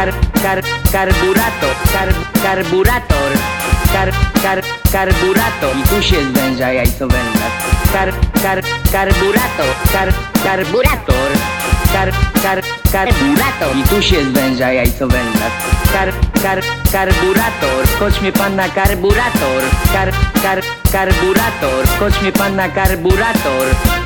kar, kar, karburator, kar, karburator, kar, kar, karburator. I tu się zwęża jajco. Kar, kar, karburator, kar, karburator, kar, kar, karburator. I tu się zwęża jajco. Kar, kar, karburator, skocz mnie pan na karburator, kar, kar, karburator, skocz mnie pan na karburator.